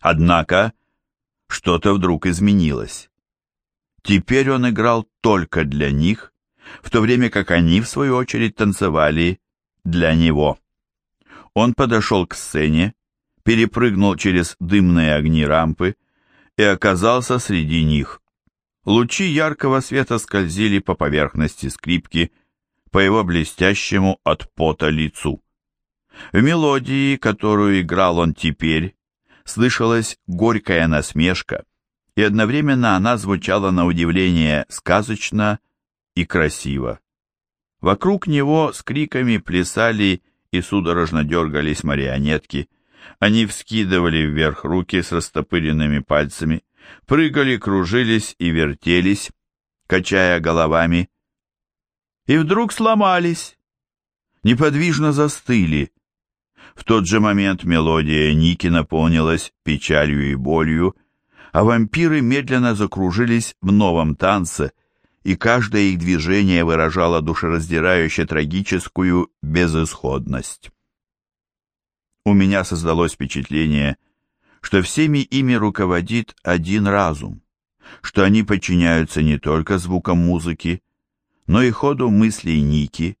Однако что-то вдруг изменилось. Теперь он играл только для них, в то время как они, в свою очередь, танцевали для него. Он подошел к сцене, перепрыгнул через дымные огни рампы и оказался среди них. Лучи яркого света скользили по поверхности скрипки, по его блестящему от пота лицу. В мелодии, которую играл он теперь, слышалась горькая насмешка, и одновременно она звучала на удивление сказочно и красиво. Вокруг него с криками плясали и судорожно дергались марионетки. Они вскидывали вверх руки с растопыренными пальцами, прыгали, кружились и вертелись, качая головами. И вдруг сломались, неподвижно застыли, в тот же момент мелодия Ники наполнилась печалью и болью, а вампиры медленно закружились в новом танце, и каждое их движение выражало душераздирающе трагическую безысходность. У меня создалось впечатление, что всеми ими руководит один разум, что они подчиняются не только звукам музыки, но и ходу мыслей Ники.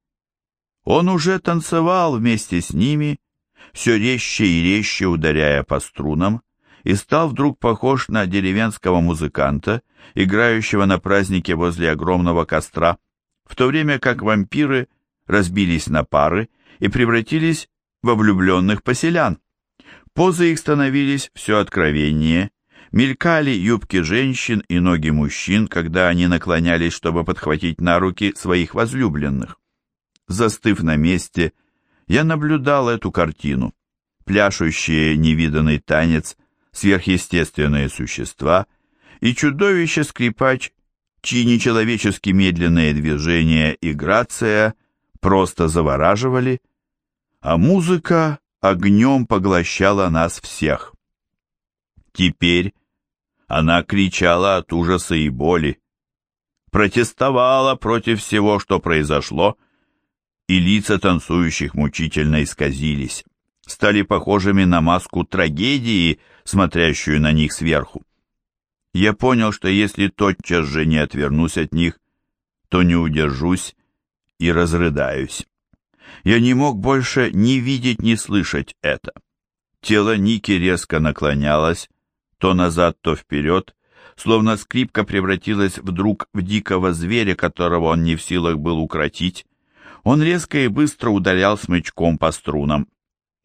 Он уже танцевал вместе с ними все резче и резче ударяя по струнам, и стал вдруг похож на деревенского музыканта, играющего на празднике возле огромного костра, в то время как вампиры разбились на пары и превратились во влюбленных поселян. Позы их становились все откровеннее, мелькали юбки женщин и ноги мужчин, когда они наклонялись, чтобы подхватить на руки своих возлюбленных. Застыв на месте, я наблюдал эту картину. Пляшущие невиданный танец, сверхъестественные существа и чудовище-скрипач, чьи нечеловечески медленные движения и грация просто завораживали, а музыка огнем поглощала нас всех. Теперь она кричала от ужаса и боли, протестовала против всего, что произошло, и лица танцующих мучительно исказились, стали похожими на маску трагедии, смотрящую на них сверху. Я понял, что если тотчас же не отвернусь от них, то не удержусь и разрыдаюсь. Я не мог больше ни видеть, ни слышать это. Тело Ники резко наклонялось, то назад, то вперед, словно скрипка превратилась вдруг в дикого зверя, которого он не в силах был укротить, он резко и быстро ударял смычком по струнам.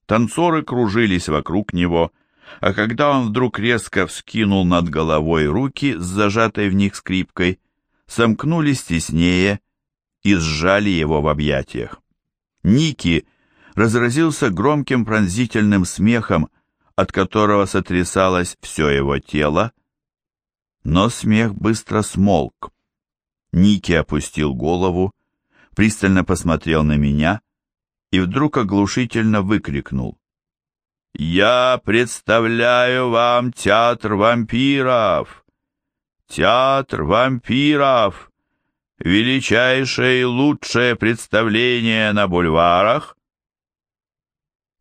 Танцоры кружились вокруг него, а когда он вдруг резко вскинул над головой руки с зажатой в них скрипкой, сомкнулись теснее и сжали его в объятиях. Ники разразился громким пронзительным смехом, от которого сотрясалось все его тело, но смех быстро смолк. Ники опустил голову, пристально посмотрел на меня и вдруг оглушительно выкрикнул. «Я представляю вам театр вампиров! Театр вампиров! Величайшее и лучшее представление на бульварах!»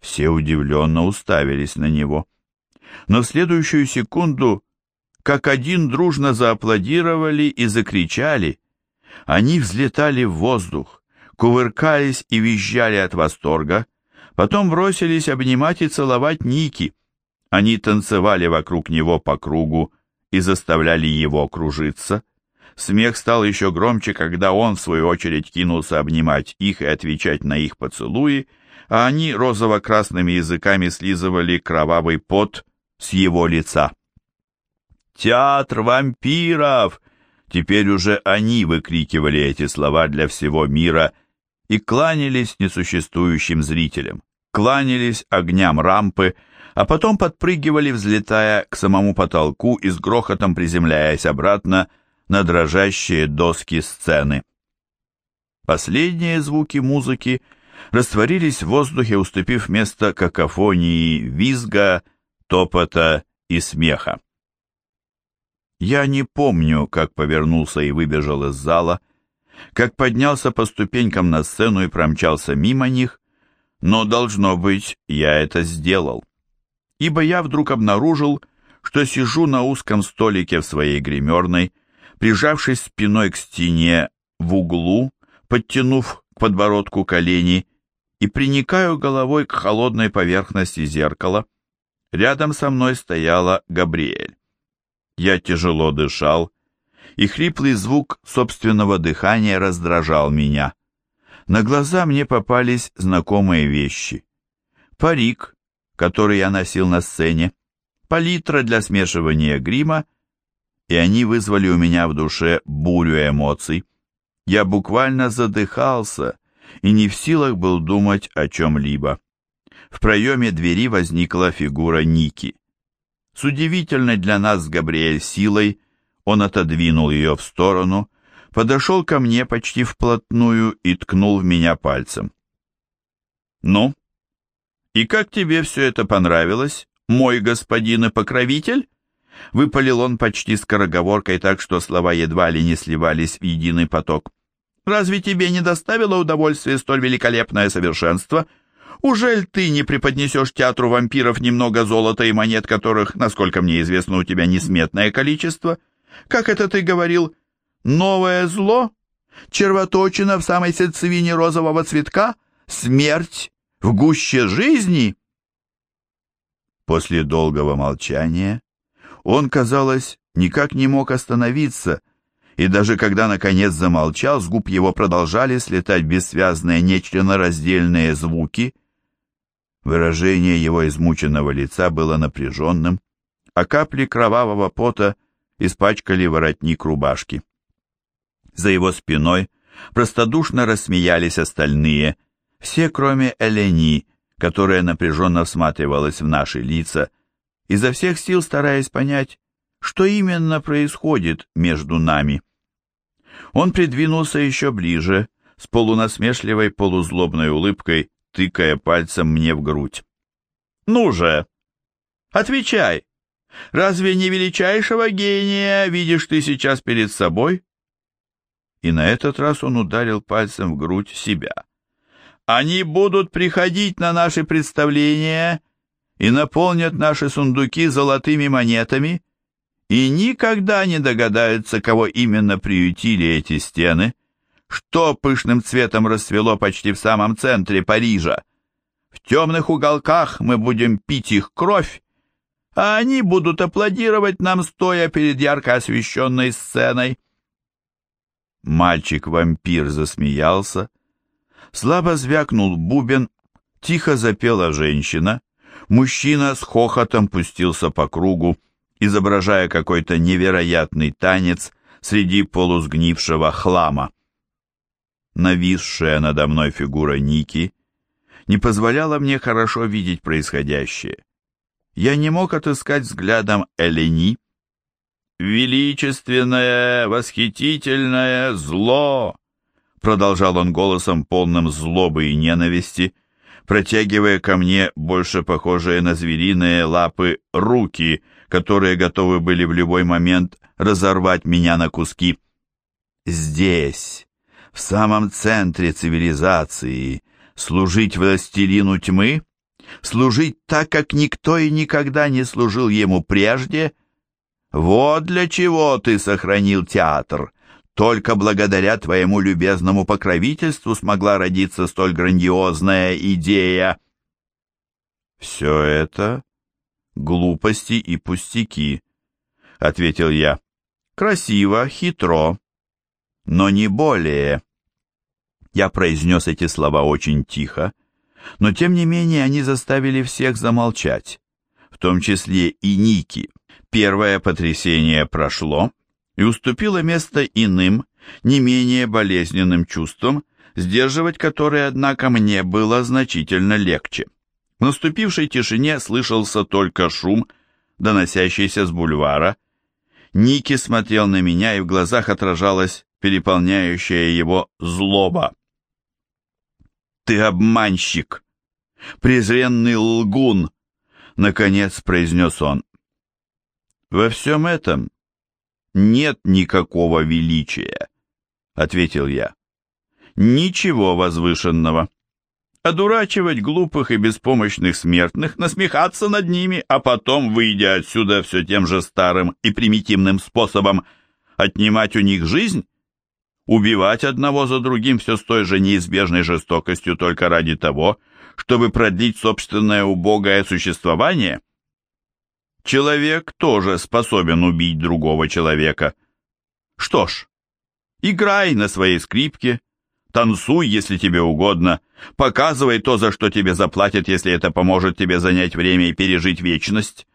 Все удивленно уставились на него. Но в следующую секунду, как один дружно зааплодировали и закричали, они взлетали в воздух, кувыркались и визжали от восторга, потом бросились обнимать и целовать Ники. Они танцевали вокруг него по кругу и заставляли его кружиться. Смех стал еще громче, когда он, в свою очередь, кинулся обнимать их и отвечать на их поцелуи, а они розово-красными языками слизывали кровавый пот с его лица. «Театр вампиров!» Теперь уже они выкрикивали эти слова для всего мира и кланялись несуществующим зрителям, кланялись огням рампы, а потом подпрыгивали, взлетая к самому потолку и с грохотом приземляясь обратно на дрожащие доски сцены. Последние звуки музыки растворились в воздухе, уступив место какофонии визга, топота и смеха. Я не помню, как повернулся и выбежал из зала, как поднялся по ступенькам на сцену и промчался мимо них, но, должно быть, я это сделал. ибо я вдруг обнаружил, что сижу на узком столике в своей гримерной, прижавшись спиной к стене в углу, подтянув к подбородку колени и приникаю головой к холодной поверхности зеркала. Рядом со мной стояла Габриэль. Я тяжело дышал, и хриплый звук собственного дыхания раздражал меня. На глаза мне попались знакомые вещи. Парик, который я носил на сцене, палитра для смешивания грима, и они вызвали у меня в душе бурю эмоций. Я буквально задыхался и не в силах был думать о чем-либо. В проеме двери возникла фигура Ники. С удивительной для нас с Габриэль силой он отодвинул ее в сторону, подошел ко мне почти вплотную и ткнул в меня пальцем. «Ну, и как тебе все это понравилось, мой господин и покровитель?» Выпалил он почти скороговоркой так, что слова едва ли не сливались в единый поток. «Разве тебе не доставило удовольствия столь великолепное совершенство? Ужель ты не преподнесешь театру вампиров немного золота и монет, которых, насколько мне известно, у тебя несметное количество? Как это ты говорил? Новое зло? Червоточина в самой сердцевине розового цветка? Смерть в гуще жизни?» После долгого молчания он, казалось, никак не мог остановиться, и даже когда наконец замолчал, с губ его продолжали слетать бессвязные нечленораздельные звуки. Выражение его измученного лица было напряженным, а капли кровавого пота испачкали воротник рубашки. За его спиной простодушно рассмеялись остальные, все кроме Элени, которая напряженно всматривалась в наши лица, изо всех сил стараясь понять, что именно происходит между нами. Он придвинулся еще ближе, с полунасмешливой полузлобной улыбкой, тыкая пальцем мне в грудь. «Ну же! Отвечай! Разве не величайшего гения видишь ты сейчас перед собой?» И на этот раз он ударил пальцем в грудь себя. «Они будут приходить на наши представления и наполнят наши сундуки золотыми монетами, и никогда не догадаются, кого именно приютили эти стены, что пышным цветом расцвело почти в самом центре Парижа. В темных уголках мы будем пить их кровь, а они будут аплодировать нам, стоя перед ярко освещенной сценой. Мальчик-вампир засмеялся, слабо звякнул бубен, тихо запела женщина, Мужчина с хохотом пустился по кругу, изображая какой-то невероятный танец среди полусгнившего хлама. Нависшая надо мной фигура Ники не позволяла мне хорошо видеть происходящее. Я не мог отыскать взглядом Элени. «Величественное, восхитительное зло!» Продолжал он голосом, полным злобы и ненависти, протягивая ко мне больше похожие на звериные лапы руки, которые готовы были в любой момент разорвать меня на куски. Здесь, в самом центре цивилизации, служить властелину тьмы, служить так, как никто и никогда не служил ему прежде, вот для чего ты сохранил театр, только благодаря твоему любезному покровительству смогла родиться столь грандиозная идея. Все это глупости и пустяки, ответил я. Красиво, хитро, но не более. Я произнес эти слова очень тихо, но тем не менее они заставили всех замолчать, в том числе и Ники. Первое потрясение прошло, и уступила место иным, не менее болезненным чувствам, сдерживать которые, однако, мне было значительно легче. В наступившей тишине слышался только шум, доносящийся с бульвара. Ники смотрел на меня, и в глазах отражалась переполняющая его злоба. «Ты обманщик! Презренный лгун!» — наконец произнес он. «Во всем этом нет никакого величия», — ответил я. «Ничего возвышенного. одурачивать глупых и беспомощных смертных, насмехаться над ними, а потом, выйдя отсюда все тем же старым и примитивным способом, отнимать у них жизнь? Убивать одного за другим все с той же неизбежной жестокостью только ради того, чтобы продлить собственное убогое существование? Человек тоже способен убить другого человека. Что ж, играй на своей скрипке, танцуй, если тебе угодно, показывай то, за что тебе заплатят, если это поможет тебе занять время и пережить вечность.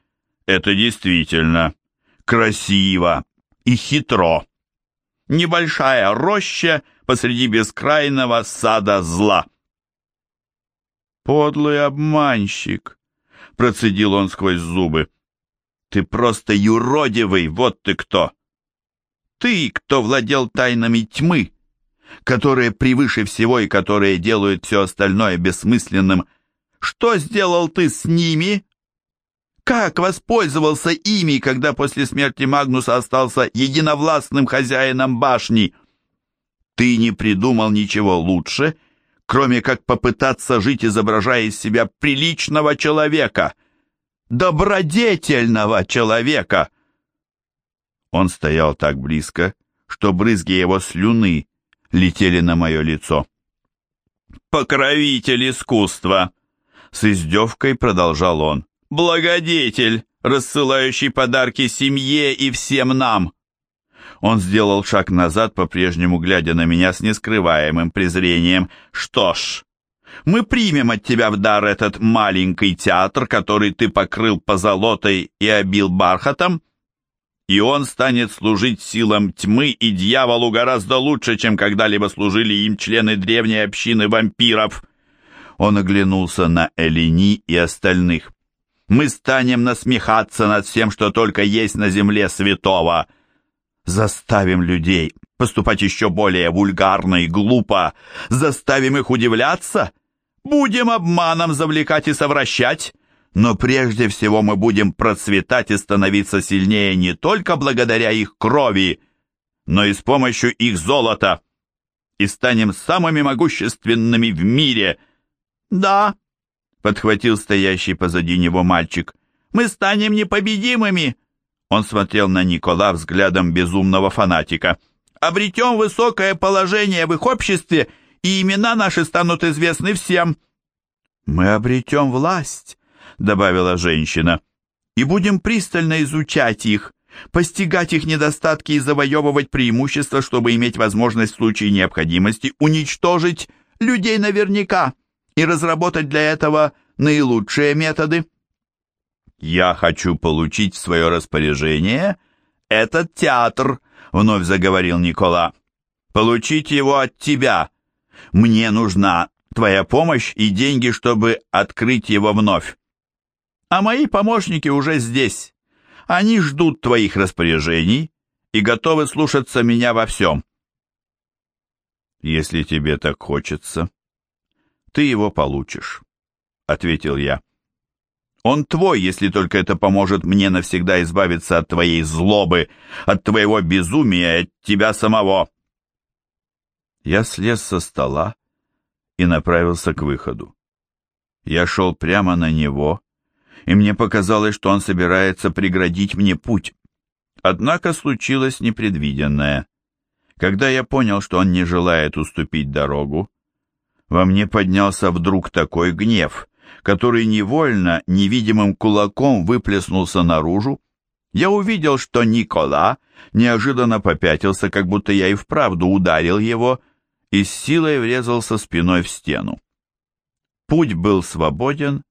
Это действительно красиво и хитро. Небольшая роща посреди бескрайного сада зла. «Подлый обманщик!» — процедил он сквозь зубы. «Ты просто юродивый, вот ты кто! Ты, кто владел тайнами тьмы, которые превыше всего и которые делают все остальное бессмысленным. Что сделал ты с ними? Как воспользовался ими, когда после смерти Магнуса остался единовластным хозяином башни? Ты не придумал ничего лучше — кроме как попытаться жить, изображая из себя приличного человека, добродетельного человека. Он стоял так близко, что брызги его слюны летели на мое лицо. «Покровитель искусства!» С издевкой продолжал он. «Благодетель, рассылающий подарки семье и всем нам!» Он сделал шаг назад, по-прежнему глядя на меня с нескрываемым презрением. «Что ж, мы примем от тебя в дар этот маленький театр, который ты покрыл позолотой и обил бархатом, и он станет служить силам тьмы и дьяволу гораздо лучше, чем когда-либо служили им члены древней общины вампиров». Он оглянулся на Элини и остальных. «Мы станем насмехаться над всем, что только есть на земле святого» Заставим людей поступать еще более вульгарно и глупо. Заставим их удивляться. Будем обманом завлекать и совращать. Но прежде всего мы будем процветать и становиться сильнее не только благодаря их крови, но и с помощью их золота. И станем самыми могущественными в мире. Да, подхватил стоящий позади него мальчик, мы станем непобедимыми. Он смотрел на Никола взглядом безумного фанатика. «Обретем высокое положение в их обществе, и имена наши станут известны всем». «Мы обретем власть», — добавила женщина, «и будем пристально изучать их, постигать их недостатки и завоевывать преимущества, чтобы иметь возможность в случае необходимости уничтожить людей наверняка и разработать для этого наилучшие методы». «Я хочу получить в свое распоряжение этот театр», — вновь заговорил Никола. «Получить его от тебя. Мне нужна твоя помощь и деньги, чтобы открыть его вновь. А мои помощники уже здесь. Они ждут твоих распоряжений и готовы слушаться меня во всем». «Если тебе так хочется, ты его получишь», — ответил я. Он твой, если только это поможет мне навсегда избавиться от твоей злобы, от твоего безумия, от тебя самого. Я слез со стола и направился к выходу. Я шел прямо на него, и мне показалось, что он собирается преградить мне путь. Однако случилось непредвиденное. Когда я понял, что он не желает уступить дорогу, во мне поднялся вдруг такой гнев, который невольно, невидимым кулаком выплеснулся наружу, я увидел, что Никола неожиданно попятился, как будто я и вправду ударил его, и с силой врезался спиной в стену. Путь был свободен,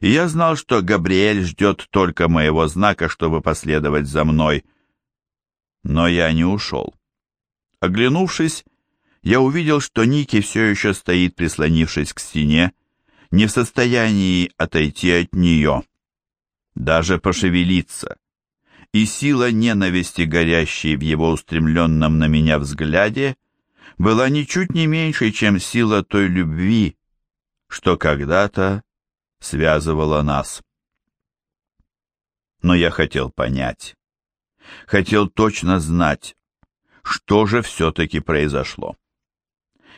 и я знал, что Габриэль ждет только моего знака, чтобы последовать за мной. Но я не ушел. Оглянувшись, я увидел, что Ники все еще стоит, прислонившись к стене, не в состоянии отойти от нее, даже пошевелиться, и сила ненависти, горящей в его устремленном на меня взгляде, была ничуть не меньшей, чем сила той любви, что когда-то связывала нас. Но я хотел понять, хотел точно знать, что же все-таки произошло.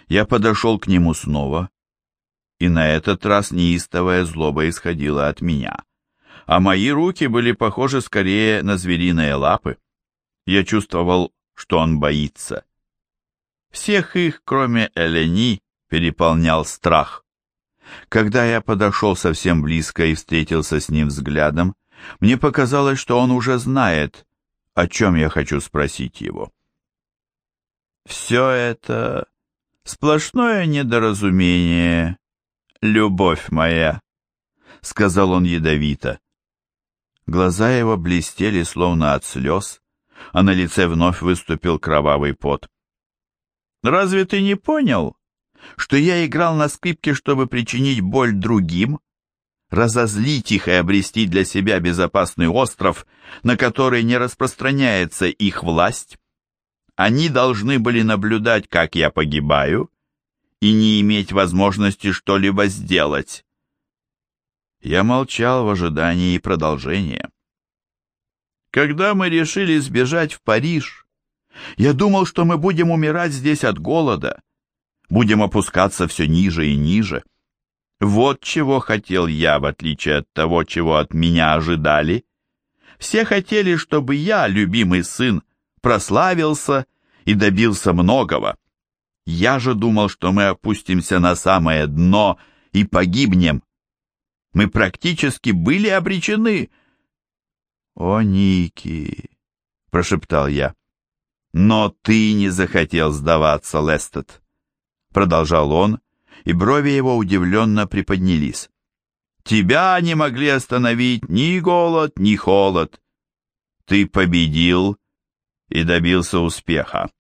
Я подошел к нему снова и на этот раз неистовая злоба исходила от меня, а мои руки были похожи скорее на звериные лапы. Я чувствовал, что он боится. Всех их, кроме Элени, переполнял страх. Когда я подошел совсем близко и встретился с ним взглядом, мне показалось, что он уже знает, о чем я хочу спросить его. «Все это сплошное недоразумение, любовь моя», — сказал он ядовито. Глаза его блестели, словно от слез, а на лице вновь выступил кровавый пот. «Разве ты не понял, что я играл на скрипке, чтобы причинить боль другим, разозлить их и обрести для себя безопасный остров, на который не распространяется их власть. Они должны были наблюдать, как я погибаю, и не иметь возможности что-либо сделать. Я молчал в ожидании продолжения. Когда мы решили сбежать в Париж, я думал, что мы будем умирать здесь от голода, будем опускаться все ниже и ниже. Вот чего хотел я, в отличие от того, чего от меня ожидали. Все хотели, чтобы я, любимый сын, прославился и добился многого. Я же думал, что мы опустимся на самое дно и погибнем. Мы практически были обречены. «О, Ники!» — прошептал я. «Но ты не захотел сдаваться, Лестед продолжал он, и брови его удивленно приподнялись. «Тебя не могли остановить ни голод, ни холод. Ты победил и добился успеха».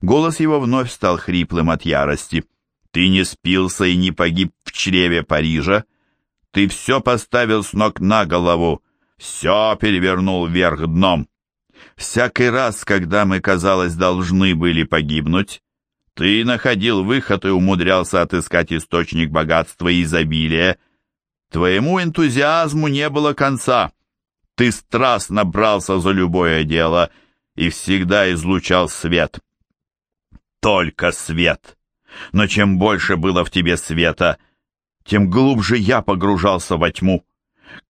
Голос его вновь стал хриплым от ярости. «Ты не спился и не погиб в чреве Парижа. Ты все поставил с ног на голову, все перевернул вверх дном. Всякий раз, когда мы, казалось, должны были погибнуть, ты находил выход и умудрялся отыскать источник богатства и изобилия. Твоему энтузиазму не было конца. Ты страстно брался за любое дело и всегда излучал свет. Только свет. Но чем больше было в тебе света, тем глубже я погружался во тьму.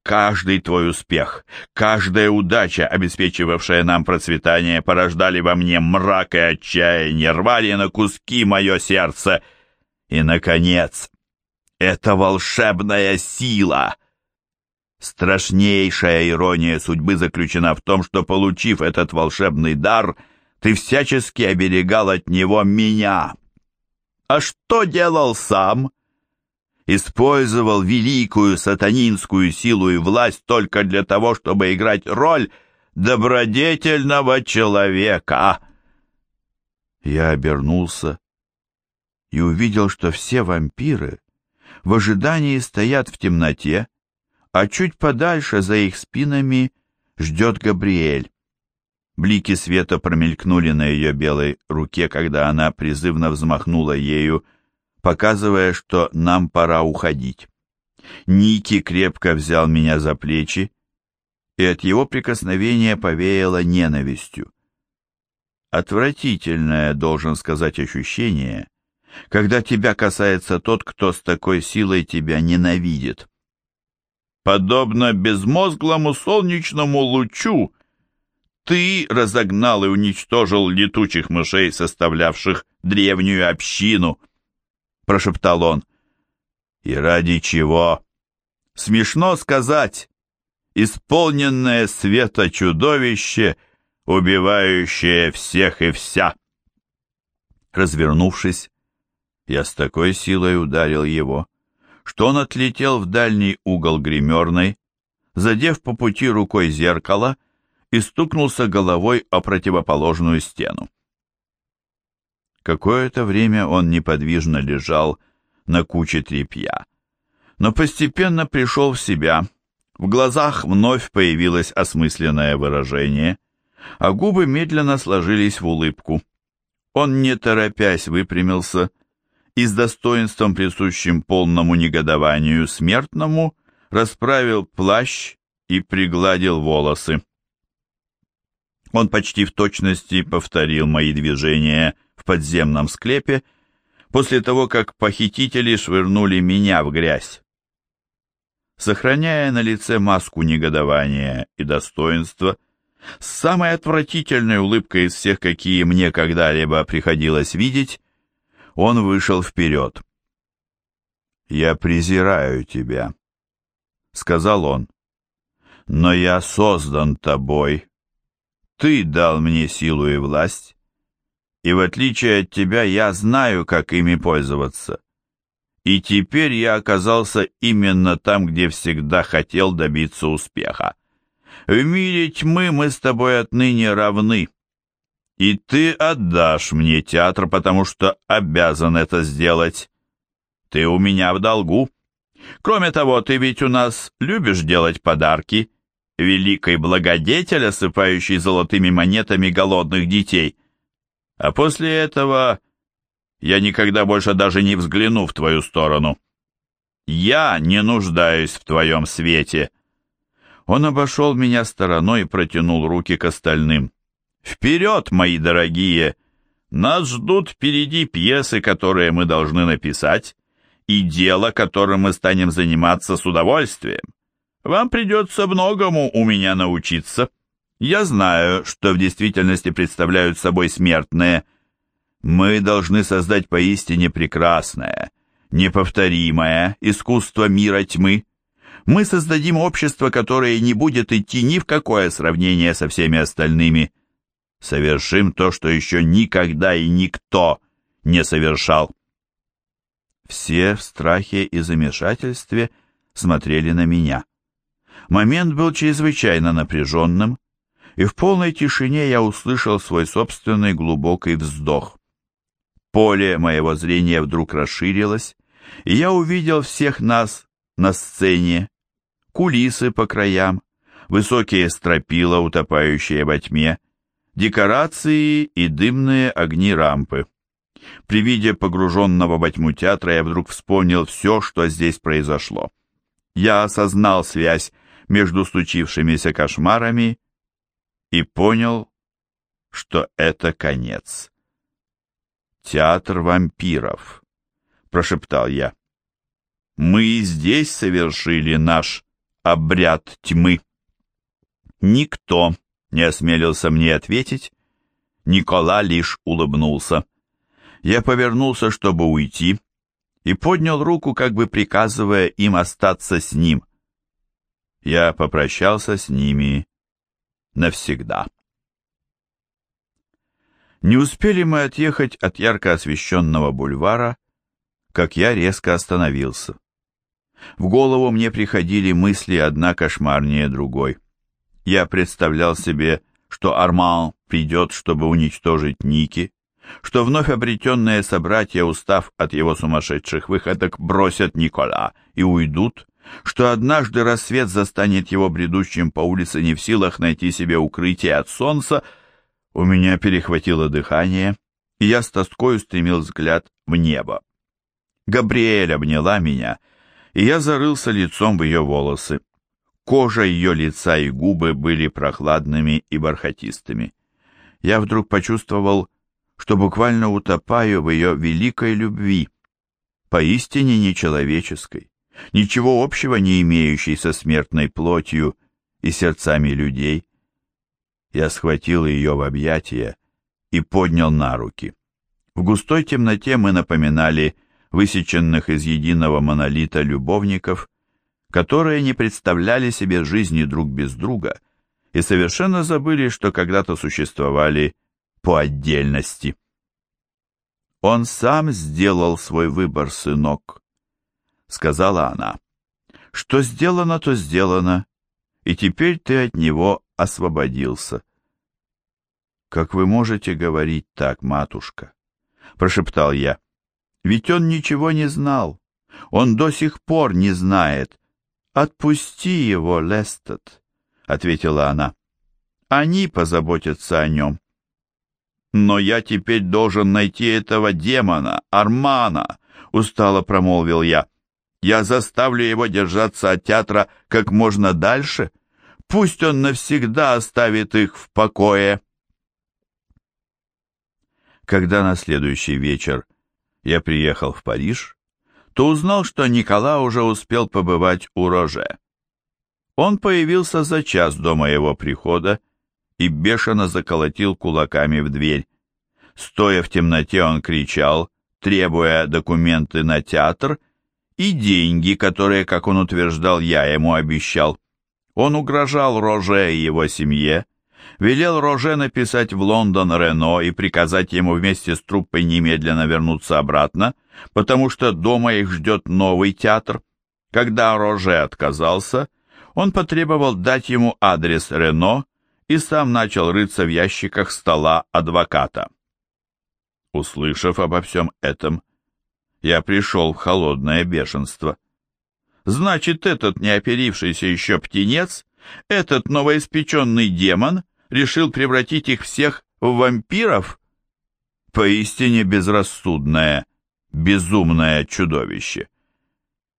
Каждый твой успех, каждая удача, обеспечивавшая нам процветание, порождали во мне мрак и отчаяние, рвали на куски мое сердце. И, наконец, это волшебная сила. Страшнейшая ирония судьбы заключена в том, что, получив этот волшебный дар, ты всячески оберегал от него меня. А что делал сам? использовал великую сатанинскую силу и власть только для того, чтобы играть роль добродетельного человека. Я обернулся и увидел, что все вампиры в ожидании стоят в темноте, а чуть подальше за их спинами ждет Габриэль. Блики света промелькнули на ее белой руке, когда она призывно взмахнула ею, показывая, что нам пора уходить. Ники крепко взял меня за плечи, и от его прикосновения повеяло ненавистью. Отвратительное, должен сказать, ощущение, когда тебя касается тот, кто с такой силой тебя ненавидит. Подобно безмозглому солнечному лучу, ты разогнал и уничтожил летучих мышей, составлявших древнюю общину прошептал он. И ради чего? Смешно сказать. Исполненное света чудовище, убивающее всех и вся. Развернувшись, я с такой силой ударил его, что он отлетел в дальний угол гримерной, задев по пути рукой зеркало и стукнулся головой о противоположную стену. Какое-то время он неподвижно лежал на куче тряпья, но постепенно пришел в себя, в глазах вновь появилось осмысленное выражение, а губы медленно сложились в улыбку. Он, не торопясь, выпрямился и с достоинством, присущим полному негодованию смертному, расправил плащ и пригладил волосы. Он почти в точности повторил мои движения – в подземном склепе, после того, как похитители швырнули меня в грязь. Сохраняя на лице маску негодования и достоинства, с самой отвратительной улыбкой из всех, какие мне когда-либо приходилось видеть, он вышел вперед. «Я презираю тебя», — сказал он, — «но я создан тобой. Ты дал мне силу и власть, и в отличие от тебя я знаю, как ими пользоваться. И теперь я оказался именно там, где всегда хотел добиться успеха. В мире тьмы мы с тобой отныне равны. И ты отдашь мне театр, потому что обязан это сделать. Ты у меня в долгу. Кроме того, ты ведь у нас любишь делать подарки. Великий благодетель, осыпающий золотыми монетами голодных детей. А после этого я никогда больше даже не взгляну в твою сторону. Я не нуждаюсь в твоем свете. Он обошел меня стороной и протянул руки к остальным. Вперед, мои дорогие! Нас ждут впереди пьесы, которые мы должны написать, и дело, которым мы станем заниматься с удовольствием. Вам придется многому у меня научиться. Я знаю, что в действительности представляют собой смертные – мы должны создать поистине прекрасное, неповторимое искусство мира тьмы. Мы создадим общество, которое не будет идти ни в какое сравнение со всеми остальными. Совершим то, что еще никогда и никто не совершал. Все в страхе и замешательстве смотрели на меня. Момент был чрезвычайно напряженным, и в полной тишине я услышал свой собственный глубокий вздох. Поле моего зрения вдруг расширилось, и я увидел всех нас на сцене, кулисы по краям, высокие стропила, утопающие во тьме, декорации и дымные огни рампы. При виде погруженного во тьму театра я вдруг вспомнил все, что здесь произошло. Я осознал связь между случившимися кошмарами и понял, что это конец театр вампиров», — прошептал я. «Мы и здесь совершили наш обряд тьмы». Никто не осмелился мне ответить, Никола лишь улыбнулся. Я повернулся, чтобы уйти, и поднял руку, как бы приказывая им остаться с ним. Я попрощался с ними навсегда. Не успели мы отъехать от ярко освещенного бульвара, как я резко остановился. В голову мне приходили мысли одна кошмарнее другой. Я представлял себе, что Арман придет, чтобы уничтожить Ники, что вновь обретенные собратья, устав от его сумасшедших выходок, бросят Никола и уйдут, что однажды рассвет застанет его бредущим по улице не в силах найти себе укрытие от солнца, у меня перехватило дыхание, и я с тоской устремил взгляд в небо. Габриэль обняла меня, и я зарылся лицом в ее волосы. Кожа ее лица и губы были прохладными и бархатистыми. Я вдруг почувствовал, что буквально утопаю в ее великой любви, поистине нечеловеческой, ничего общего не имеющей со смертной плотью и сердцами людей. Я схватил ее в объятия и поднял на руки. В густой темноте мы напоминали высеченных из единого монолита любовников, которые не представляли себе жизни друг без друга и совершенно забыли, что когда-то существовали по отдельности. «Он сам сделал свой выбор, сынок», — сказала она. «Что сделано, то сделано, и теперь ты от него освободился. «Как вы можете говорить так, матушка?» — прошептал я. «Ведь он ничего не знал. Он до сих пор не знает. Отпусти его, Лестед», — ответила она. «Они позаботятся о нем». «Но я теперь должен найти этого демона, Армана», — устало промолвил я. «Я заставлю его держаться от театра как можно дальше. Пусть он навсегда оставит их в покое». Когда на следующий вечер я приехал в Париж, то узнал, что Никола уже успел побывать у Роже. Он появился за час до моего прихода и бешено заколотил кулаками в дверь. Стоя в темноте, он кричал, требуя документы на театр и деньги, которые, как он утверждал, я ему обещал. Он угрожал Роже и его семье, велел Роже написать в Лондон Рено и приказать ему вместе с труппой немедленно вернуться обратно, потому что дома их ждет новый театр. Когда Роже отказался, он потребовал дать ему адрес Рено и сам начал рыться в ящиках стола адвоката. Услышав обо всем этом, я пришел в холодное бешенство. Значит, этот неоперившийся еще птенец, этот новоиспеченный демон решил превратить их всех в вампиров? Поистине безрассудное, безумное чудовище.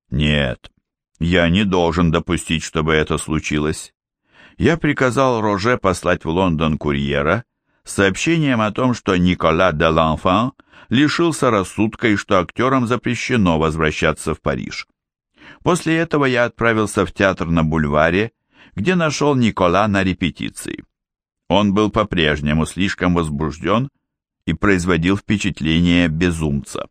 Нет, я не должен допустить, чтобы это случилось. Я приказал Роже послать в Лондон курьера с сообщением о том, что Никола де Ланфан лишился рассудка и что актерам запрещено возвращаться в Париж. После этого я отправился в театр на бульваре, где нашел Никола на репетиции. Он был по-прежнему слишком возбужден и производил впечатление безумца.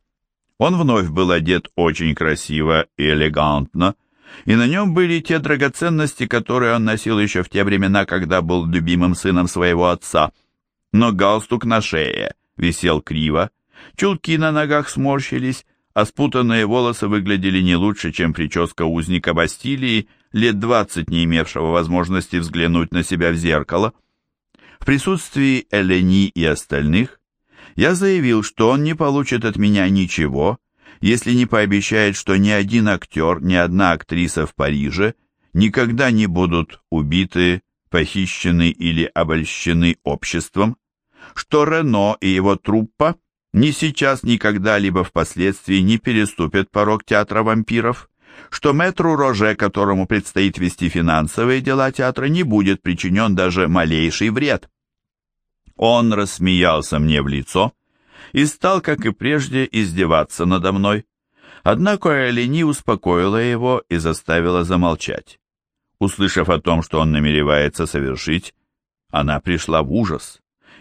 Он вновь был одет очень красиво и элегантно, и на нем были те драгоценности, которые он носил еще в те времена, когда был любимым сыном своего отца. Но галстук на шее висел криво, чулки на ногах сморщились, а спутанные волосы выглядели не лучше, чем прическа узника Бастилии, лет двадцать не имевшего возможности взглянуть на себя в зеркало. В присутствии Элени и остальных я заявил, что он не получит от меня ничего, если не пообещает, что ни один актер, ни одна актриса в Париже никогда не будут убиты, похищены или обольщены обществом, что Рено и его труппа ни сейчас, ни когда-либо впоследствии не переступят порог театра вампиров, что мэтру Роже, которому предстоит вести финансовые дела театра, не будет причинен даже малейший вред. Он рассмеялся мне в лицо и стал, как и прежде, издеваться надо мной. Однако Элени успокоила его и заставила замолчать. Услышав о том, что он намеревается совершить, она пришла в ужас.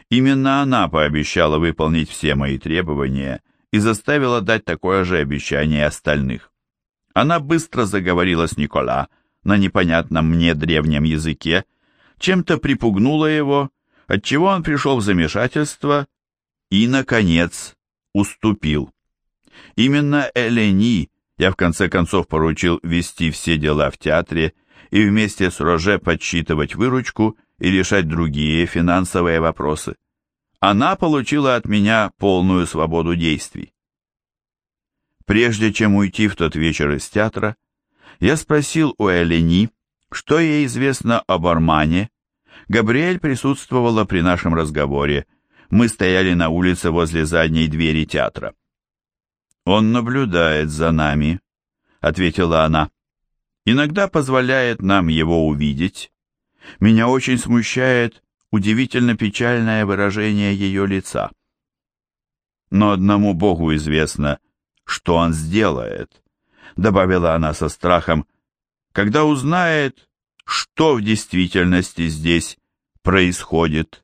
Именно она пообещала выполнить все мои требования и заставила дать такое же обещание остальных. Она быстро заговорила с Никола на непонятном мне древнем языке, чем-то припугнула его, отчего он пришел в замешательство и, наконец, уступил. Именно Элени я в конце концов поручил вести все дела в театре и вместе с Роже подсчитывать выручку и решать другие финансовые вопросы. Она получила от меня полную свободу действий. Прежде чем уйти в тот вечер из театра, я спросил у Элени, что ей известно об Армане. Габриэль присутствовала при нашем разговоре. Мы стояли на улице возле задней двери театра. «Он наблюдает за нами», — ответила она. «Иногда позволяет нам его увидеть. Меня очень смущает удивительно печальное выражение ее лица. Но одному Богу известно, что он сделает, добавила она со страхом, когда узнает, что в действительности здесь происходит.